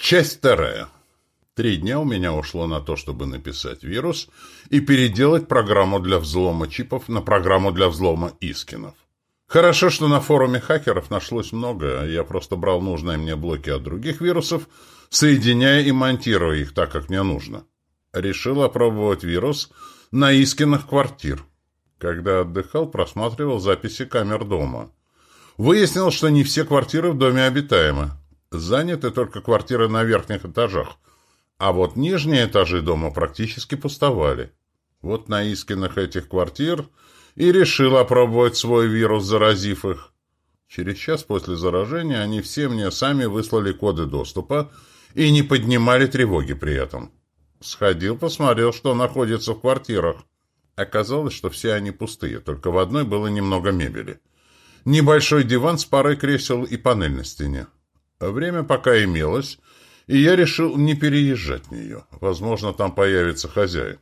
Часть вторая. Три дня у меня ушло на то, чтобы написать вирус и переделать программу для взлома чипов на программу для взлома искинов. Хорошо, что на форуме хакеров нашлось много, я просто брал нужные мне блоки от других вирусов, соединяя и монтируя их так, как мне нужно. Решил опробовать вирус на искинах квартир. Когда отдыхал, просматривал записи камер дома. Выяснил, что не все квартиры в доме обитаемы. Заняты только квартиры на верхних этажах, а вот нижние этажи дома практически пустовали. Вот на искинах этих квартир и решил опробовать свой вирус, заразив их. Через час после заражения они все мне сами выслали коды доступа и не поднимали тревоги при этом. Сходил, посмотрел, что находится в квартирах. Оказалось, что все они пустые, только в одной было немного мебели. Небольшой диван с парой кресел и панель на стене. Время пока имелось, и я решил не переезжать в нее. Возможно, там появится хозяин.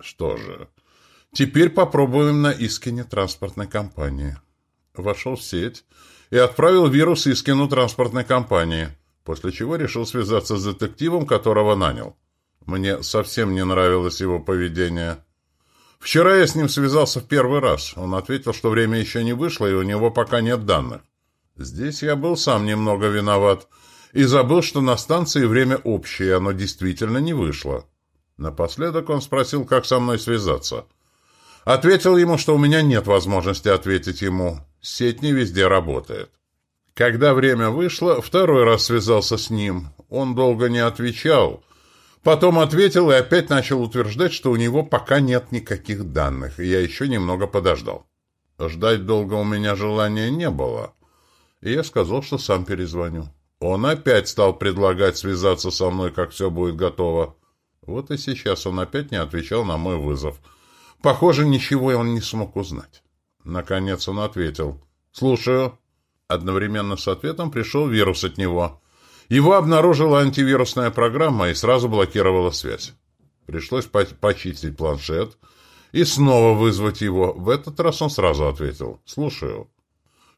Что же, теперь попробуем на Искине транспортной компании. Вошел в сеть и отправил вирус Искину транспортной компании, после чего решил связаться с детективом, которого нанял. Мне совсем не нравилось его поведение. Вчера я с ним связался в первый раз. Он ответил, что время еще не вышло, и у него пока нет данных. Здесь я был сам немного виноват и забыл, что на станции время общее, оно действительно не вышло. Напоследок он спросил, как со мной связаться. Ответил ему, что у меня нет возможности ответить ему. Сеть не везде работает. Когда время вышло, второй раз связался с ним. Он долго не отвечал. Потом ответил и опять начал утверждать, что у него пока нет никаких данных, и я еще немного подождал. Ждать долго у меня желания не было и я сказал, что сам перезвоню. Он опять стал предлагать связаться со мной, как все будет готово. Вот и сейчас он опять не отвечал на мой вызов. Похоже, ничего он не смог узнать. Наконец он ответил. «Слушаю». Одновременно с ответом пришел вирус от него. Его обнаружила антивирусная программа и сразу блокировала связь. Пришлось по почистить планшет и снова вызвать его. В этот раз он сразу ответил. «Слушаю».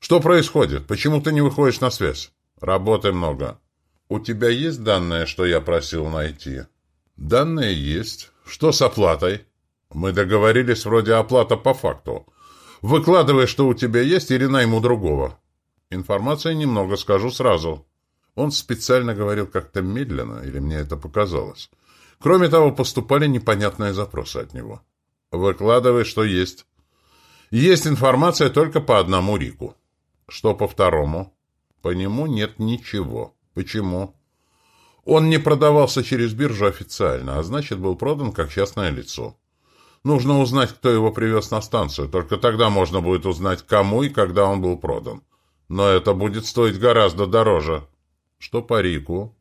Что происходит? Почему ты не выходишь на связь? Работы много. У тебя есть данные, что я просил найти? Данные есть. Что с оплатой? Мы договорились вроде оплата по факту. Выкладывай, что у тебя есть, или найму другого. Информации немного, скажу сразу. Он специально говорил как-то медленно, или мне это показалось. Кроме того, поступали непонятные запросы от него. Выкладывай, что есть. Есть информация только по одному Рику. Что по второму? По нему нет ничего. Почему? Он не продавался через биржу официально, а значит, был продан как частное лицо. Нужно узнать, кто его привез на станцию. Только тогда можно будет узнать, кому и когда он был продан. Но это будет стоить гораздо дороже. Что по Рику?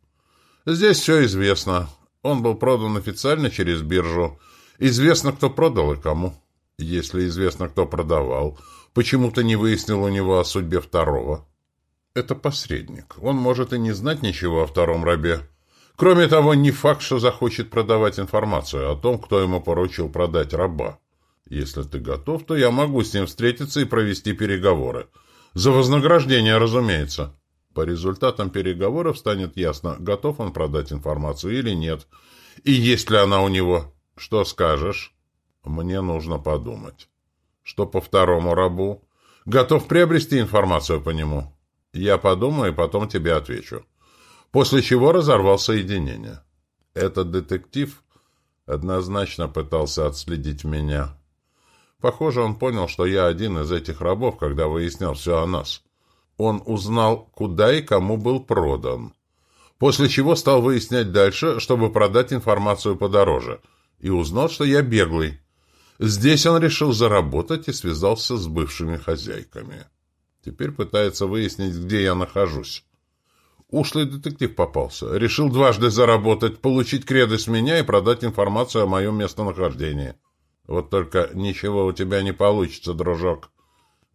Здесь все известно. Он был продан официально через биржу. Известно, кто продал и кому. Если известно, кто продавал, почему то не выяснил у него о судьбе второго. Это посредник. Он может и не знать ничего о втором рабе. Кроме того, не факт, что захочет продавать информацию о том, кто ему поручил продать раба. Если ты готов, то я могу с ним встретиться и провести переговоры. За вознаграждение, разумеется. По результатам переговоров станет ясно, готов он продать информацию или нет, и есть ли она у него. Что скажешь? Мне нужно подумать. Что по второму рабу? Готов приобрести информацию по нему? Я подумаю и потом тебе отвечу. После чего разорвал соединение. Этот детектив однозначно пытался отследить меня. Похоже, он понял, что я один из этих рабов, когда выяснял все о нас. Он узнал, куда и кому был продан. После чего стал выяснять дальше, чтобы продать информацию подороже. И узнал, что я беглый. Здесь он решил заработать и связался с бывшими хозяйками. Теперь пытается выяснить, где я нахожусь. Ушлый детектив попался. Решил дважды заработать, получить креды с меня и продать информацию о моем местонахождении. Вот только ничего у тебя не получится, дружок.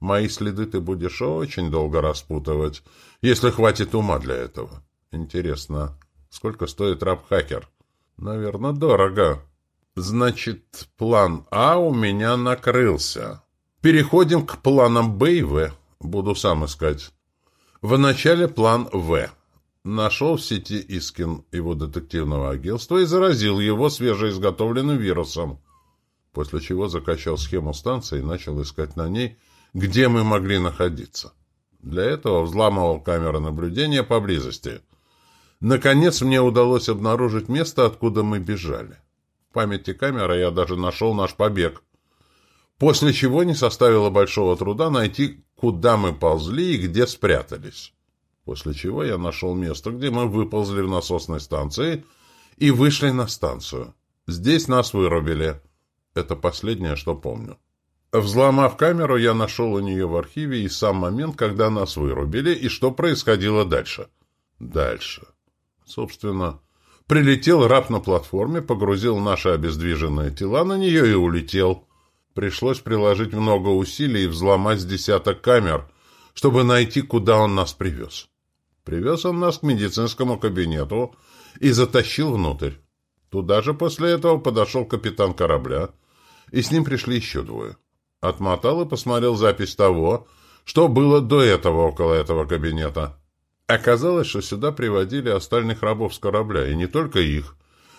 Мои следы ты будешь очень долго распутывать, если хватит ума для этого. Интересно, сколько стоит раб-хакер? Наверное, дорого. Значит, план А у меня накрылся. Переходим к планам Б и В. Буду сам искать. Вначале план В. Нашел в сети Искин его детективного агентства и заразил его свежеизготовленным вирусом, после чего закачал схему станции и начал искать на ней, где мы могли находиться. Для этого взламывал камеры наблюдения поблизости. Наконец мне удалось обнаружить место, откуда мы бежали. Памяти камеры я даже нашел наш побег. После чего не составило большого труда найти, куда мы ползли и где спрятались. После чего я нашел место, где мы выползли в насосной станции и вышли на станцию. Здесь нас вырубили. Это последнее, что помню. Взломав камеру, я нашел у нее в архиве и сам момент, когда нас вырубили, и что происходило дальше. Дальше. Собственно, прилетел раб на платформе, погрузил наши обездвиженные тела на нее и улетел. Пришлось приложить много усилий и взломать десяток камер, чтобы найти, куда он нас привез. Привез он нас к медицинскому кабинету и затащил внутрь. Туда же после этого подошел капитан корабля, и с ним пришли еще двое. Отмотал и посмотрел запись того, что было до этого около этого кабинета. Оказалось, что сюда приводили остальных рабов с корабля, и не только их.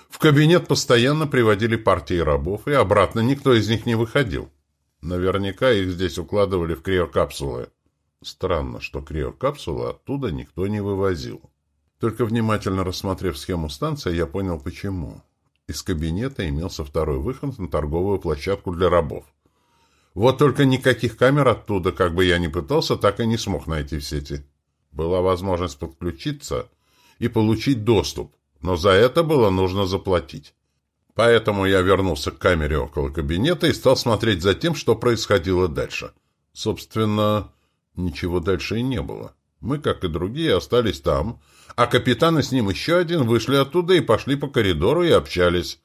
В кабинет постоянно приводили партии рабов, и обратно никто из них не выходил. Наверняка их здесь укладывали в криокапсулы. Странно, что криокапсулы оттуда никто не вывозил. Только внимательно рассмотрев схему станции, я понял, почему. Из кабинета имелся второй выход на торговую площадку для рабов. Вот только никаких камер оттуда, как бы я ни пытался, так и не смог найти в сети. Была возможность подключиться и получить доступ, но за это было нужно заплатить. Поэтому я вернулся к камере около кабинета и стал смотреть за тем, что происходило дальше. Собственно, Ничего дальше и не было. Мы, как и другие, остались там, а капитан и с ним еще один вышли оттуда и пошли по коридору и общались.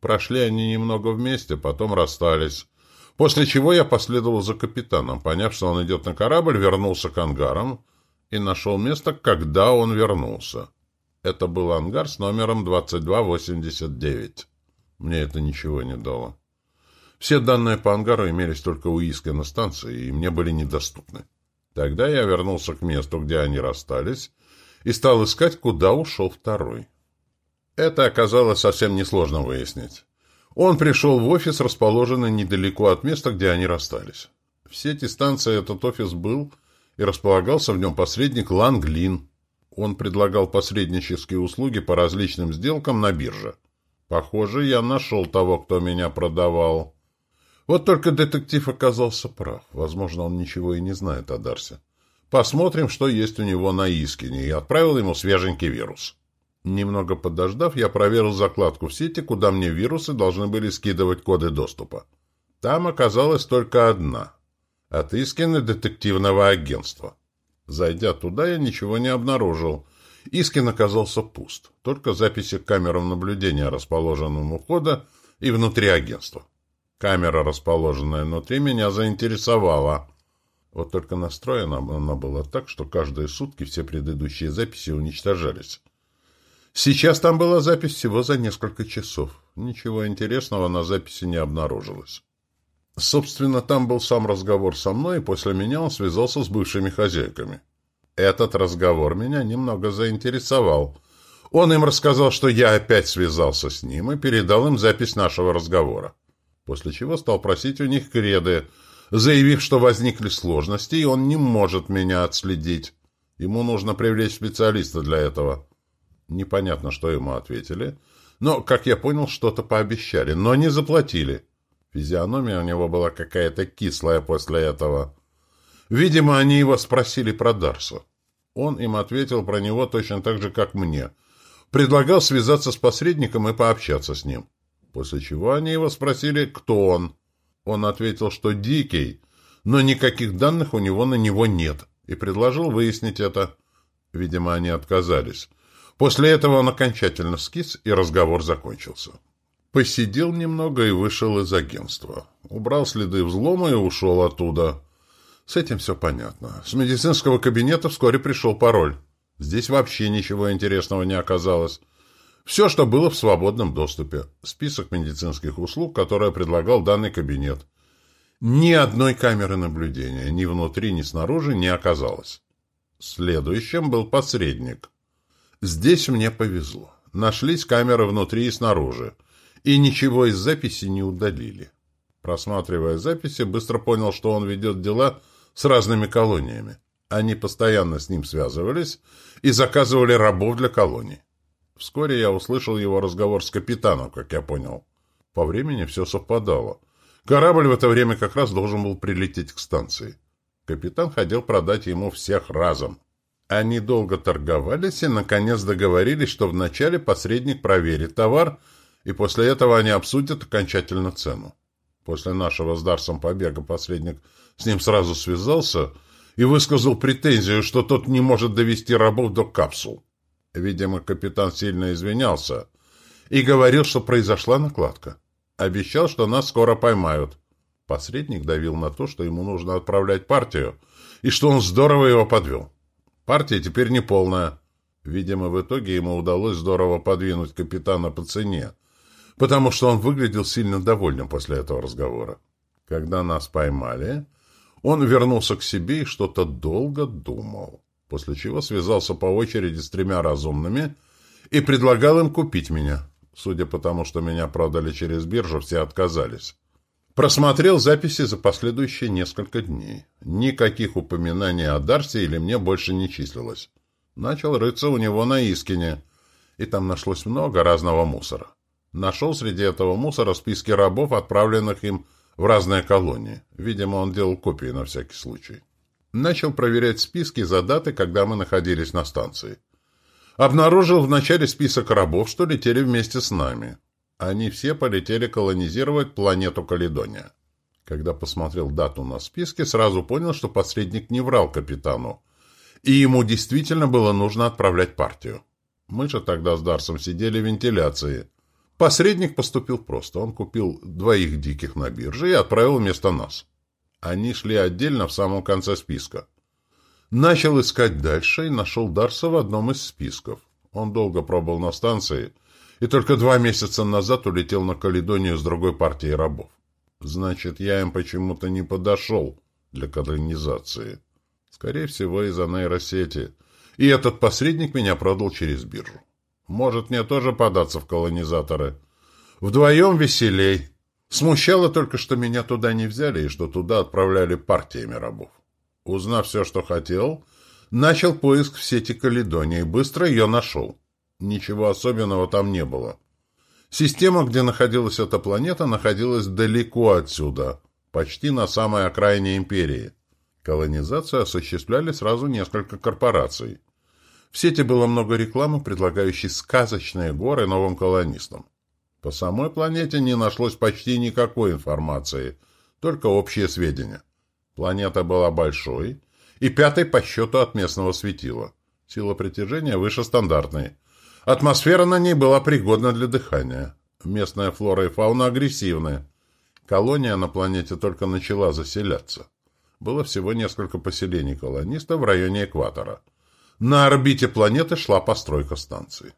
Прошли они немного вместе, потом расстались. После чего я последовал за капитаном, поняв, что он идет на корабль, вернулся к ангарам и нашел место, когда он вернулся. Это был ангар с номером 2289. Мне это ничего не дало. Все данные по ангару имелись только у Иска на станции, и мне были недоступны. Тогда я вернулся к месту, где они расстались, и стал искать, куда ушел второй. Это оказалось совсем несложно выяснить. Он пришел в офис, расположенный недалеко от места, где они расстались. В сети станции этот офис был, и располагался в нем посредник Ланглин. Он предлагал посреднические услуги по различным сделкам на бирже. Похоже, я нашел того, кто меня продавал. Вот только детектив оказался прав. Возможно, он ничего и не знает о Дарсе. Посмотрим, что есть у него на Искине, и отправил ему свеженький вирус. Немного подождав, я проверил закладку в сети, куда мне вирусы должны были скидывать коды доступа. Там оказалась только одна. От Искина детективного агентства. Зайдя туда, я ничего не обнаружил. Искин оказался пуст. Только записи камерам наблюдения, расположенным у входа и внутри агентства. Камера, расположенная внутри, меня заинтересовала. Вот только настроена она была так, что каждые сутки все предыдущие записи уничтожались. Сейчас там была запись всего за несколько часов. Ничего интересного на записи не обнаружилось. Собственно, там был сам разговор со мной, и после меня он связался с бывшими хозяйками. Этот разговор меня немного заинтересовал. Он им рассказал, что я опять связался с ним и передал им запись нашего разговора после чего стал просить у них креды, заявив, что возникли сложности, и он не может меня отследить. Ему нужно привлечь специалиста для этого. Непонятно, что ему ответили, но, как я понял, что-то пообещали, но не заплатили. Физиономия у него была какая-то кислая после этого. Видимо, они его спросили про Дарса. Он им ответил про него точно так же, как мне. Предлагал связаться с посредником и пообщаться с ним после чего они его спросили, кто он. Он ответил, что дикий, но никаких данных у него на него нет, и предложил выяснить это. Видимо, они отказались. После этого он окончательно скис, и разговор закончился. Посидел немного и вышел из агентства. Убрал следы взлома и ушел оттуда. С этим все понятно. С медицинского кабинета вскоре пришел пароль. Здесь вообще ничего интересного не оказалось. Все, что было в свободном доступе. Список медицинских услуг, которые предлагал данный кабинет. Ни одной камеры наблюдения, ни внутри, ни снаружи, не оказалось. Следующим был посредник. Здесь мне повезло. Нашлись камеры внутри и снаружи. И ничего из записи не удалили. Просматривая записи, быстро понял, что он ведет дела с разными колониями. Они постоянно с ним связывались и заказывали рабов для колоний. Вскоре я услышал его разговор с капитаном, как я понял. По времени все совпадало. Корабль в это время как раз должен был прилететь к станции. Капитан хотел продать ему всех разом. Они долго торговались и, наконец, договорились, что вначале посредник проверит товар, и после этого они обсудят окончательно цену. После нашего с Дарсом побега посредник с ним сразу связался и высказал претензию, что тот не может довести рабов до капсул. Видимо, капитан сильно извинялся и говорил, что произошла накладка. Обещал, что нас скоро поймают. Посредник давил на то, что ему нужно отправлять партию, и что он здорово его подвел. Партия теперь не полная. Видимо, в итоге ему удалось здорово подвинуть капитана по цене, потому что он выглядел сильно довольным после этого разговора. Когда нас поймали, он вернулся к себе и что-то долго думал, после чего связался по очереди с тремя разумными и предлагал им купить меня. Судя по тому, что меня продали через биржу, все отказались. Просмотрел записи за последующие несколько дней. Никаких упоминаний о Дарсе или мне больше не числилось. Начал рыться у него на Искине, и там нашлось много разного мусора. Нашел среди этого мусора списки рабов, отправленных им в разные колонии. Видимо, он делал копии на всякий случай. Начал проверять списки за даты, когда мы находились на станции. Обнаружил в начале список рабов, что летели вместе с нами. Они все полетели колонизировать планету Каледония. Когда посмотрел дату на списке, сразу понял, что посредник не врал капитану, и ему действительно было нужно отправлять партию. Мы же тогда с Дарсом сидели в вентиляции. Посредник поступил просто. Он купил двоих диких на бирже и отправил вместо нас. Они шли отдельно в самом конце списка. Начал искать дальше и нашел Дарса в одном из списков. Он долго пробыл на станции – и только два месяца назад улетел на Каледонию с другой партией рабов. Значит, я им почему-то не подошел для колонизации. Скорее всего, из-за нейросети. И этот посредник меня продал через биржу. Может, мне тоже податься в колонизаторы? Вдвоем веселей. Смущало только, что меня туда не взяли и что туда отправляли партиями рабов. Узнав все, что хотел, начал поиск в сети Каледонии быстро ее нашел. Ничего особенного там не было. Система, где находилась эта планета, находилась далеко отсюда, почти на самой окраине империи. Колонизацию осуществляли сразу несколько корпораций. В сети было много рекламы, предлагающей сказочные горы новым колонистам. По самой планете не нашлось почти никакой информации, только общие сведения. Планета была большой и пятой по счету от местного светила. Сила притяжения выше стандартной – Атмосфера на ней была пригодна для дыхания. Местная флора и фауна агрессивны. Колония на планете только начала заселяться. Было всего несколько поселений колонистов в районе экватора. На орбите планеты шла постройка станции.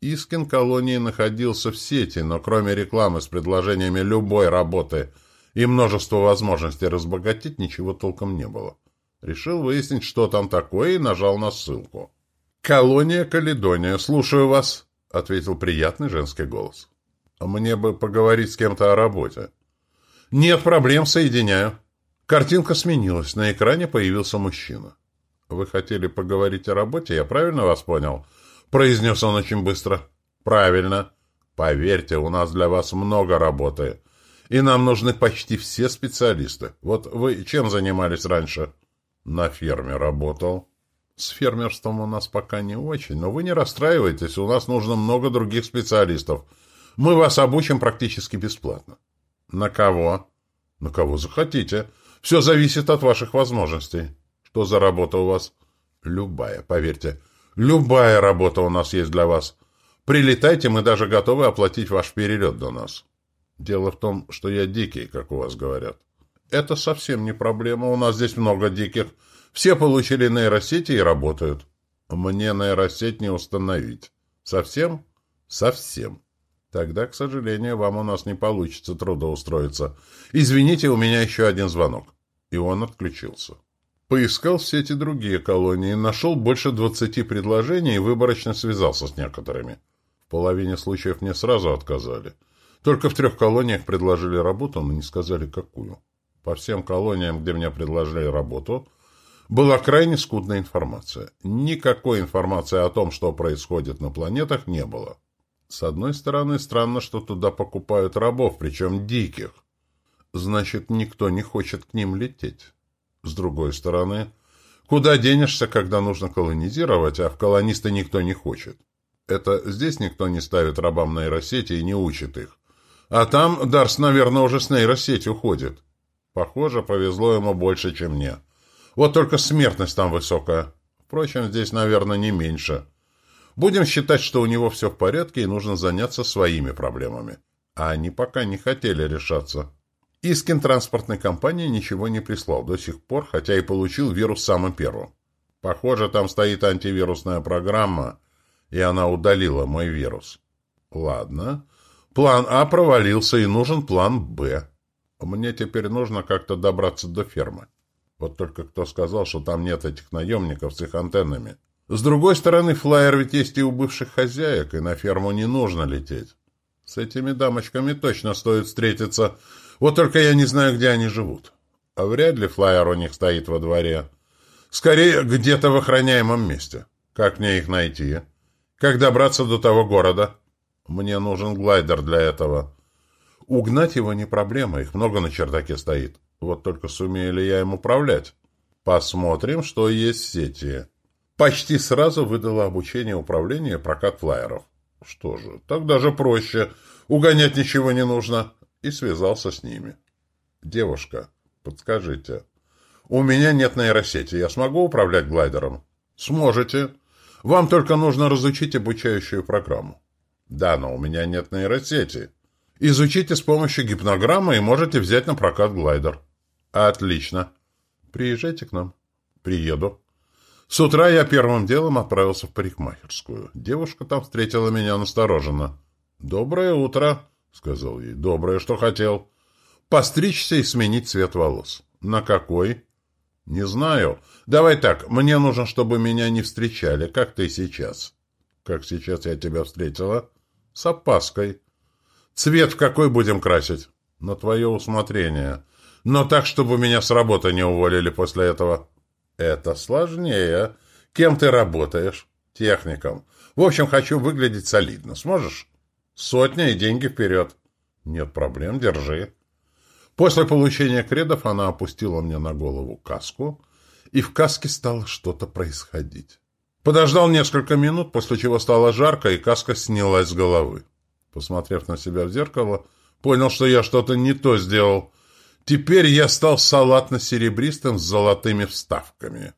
Искин колонии находился в сети, но кроме рекламы с предложениями любой работы и множества возможностей разбогатеть, ничего толком не было. Решил выяснить, что там такое, и нажал на ссылку. «Колония Каледония, слушаю вас», — ответил приятный женский голос. «Мне бы поговорить с кем-то о работе». «Нет проблем, соединяю». Картинка сменилась, на экране появился мужчина. «Вы хотели поговорить о работе, я правильно вас понял?» — произнес он очень быстро. «Правильно. Поверьте, у нас для вас много работы, и нам нужны почти все специалисты. Вот вы чем занимались раньше?» «На ферме работал». С фермерством у нас пока не очень, но вы не расстраивайтесь, у нас нужно много других специалистов. Мы вас обучим практически бесплатно. На кого? На кого захотите. Все зависит от ваших возможностей. Что за работа у вас? Любая, поверьте. Любая работа у нас есть для вас. Прилетайте, мы даже готовы оплатить ваш перелет до нас. Дело в том, что я дикий, как у вас говорят. Это совсем не проблема, у нас здесь много диких. Все получили нейросети и работают. Мне нейросеть не установить. Совсем? Совсем. Тогда, к сожалению, вам у нас не получится трудоустроиться. Извините, у меня еще один звонок. И он отключился. Поискал в сети другие колонии, нашел больше двадцати предложений и выборочно связался с некоторыми. В половине случаев мне сразу отказали. Только в трех колониях предложили работу, но не сказали, какую. По всем колониям, где мне предложили работу, была крайне скудная информация. Никакой информации о том, что происходит на планетах, не было. С одной стороны, странно, что туда покупают рабов, причем диких. Значит, никто не хочет к ним лететь. С другой стороны, куда денешься, когда нужно колонизировать, а в колонисты никто не хочет? Это здесь никто не ставит рабам нейросети и не учит их. А там Дарс, наверное, уже с нейросети уходит. Похоже, повезло ему больше, чем мне. Вот только смертность там высокая. Впрочем, здесь, наверное, не меньше. Будем считать, что у него все в порядке и нужно заняться своими проблемами. А они пока не хотели решаться. Искин транспортной компании ничего не прислал до сих пор, хотя и получил вирус самым первым. Похоже, там стоит антивирусная программа, и она удалила мой вирус. Ладно. План А провалился, и нужен план Б. Мне теперь нужно как-то добраться до фермы. Вот только кто сказал, что там нет этих наемников с их антеннами? С другой стороны, флайер ведь есть и у бывших хозяек, и на ферму не нужно лететь. С этими дамочками точно стоит встретиться, вот только я не знаю, где они живут. А вряд ли флайер у них стоит во дворе. Скорее, где-то в охраняемом месте. Как мне их найти? Как добраться до того города? Мне нужен глайдер для этого. Угнать его не проблема, их много на чердаке стоит. Вот только сумею ли я им управлять? Посмотрим, что есть в сети. Почти сразу выдало обучение управления прокат флайеров. Что же, так даже проще. Угонять ничего не нужно и связался с ними. «Девушка, подскажите, у меня нет нейросети, я смогу управлять глайдером?» «Сможете. Вам только нужно разучить обучающую программу». «Да, но у меня нет нейросети». «Изучите с помощью гипнограммы и можете взять на прокат глайдер». «Отлично. Приезжайте к нам». «Приеду». С утра я первым делом отправился в парикмахерскую. Девушка там встретила меня настороженно. «Доброе утро», — сказал ей. «Доброе, что хотел?» «Постричься и сменить цвет волос». «На какой?» «Не знаю. Давай так, мне нужно, чтобы меня не встречали, как ты сейчас». «Как сейчас я тебя встретила?» «С опаской». «Цвет какой будем красить?» «На твое усмотрение. Но так, чтобы меня с работы не уволили после этого». «Это сложнее. Кем ты работаешь?» «Техником. В общем, хочу выглядеть солидно. Сможешь?» Сотня и деньги вперед. Нет проблем, держи. После получения кредов она опустила мне на голову каску, и в каске стало что-то происходить. Подождал несколько минут, после чего стало жарко, и каска снялась с головы. Посмотрев на себя в зеркало, понял, что я что-то не то сделал. Теперь я стал салатно-серебристым с золотыми вставками.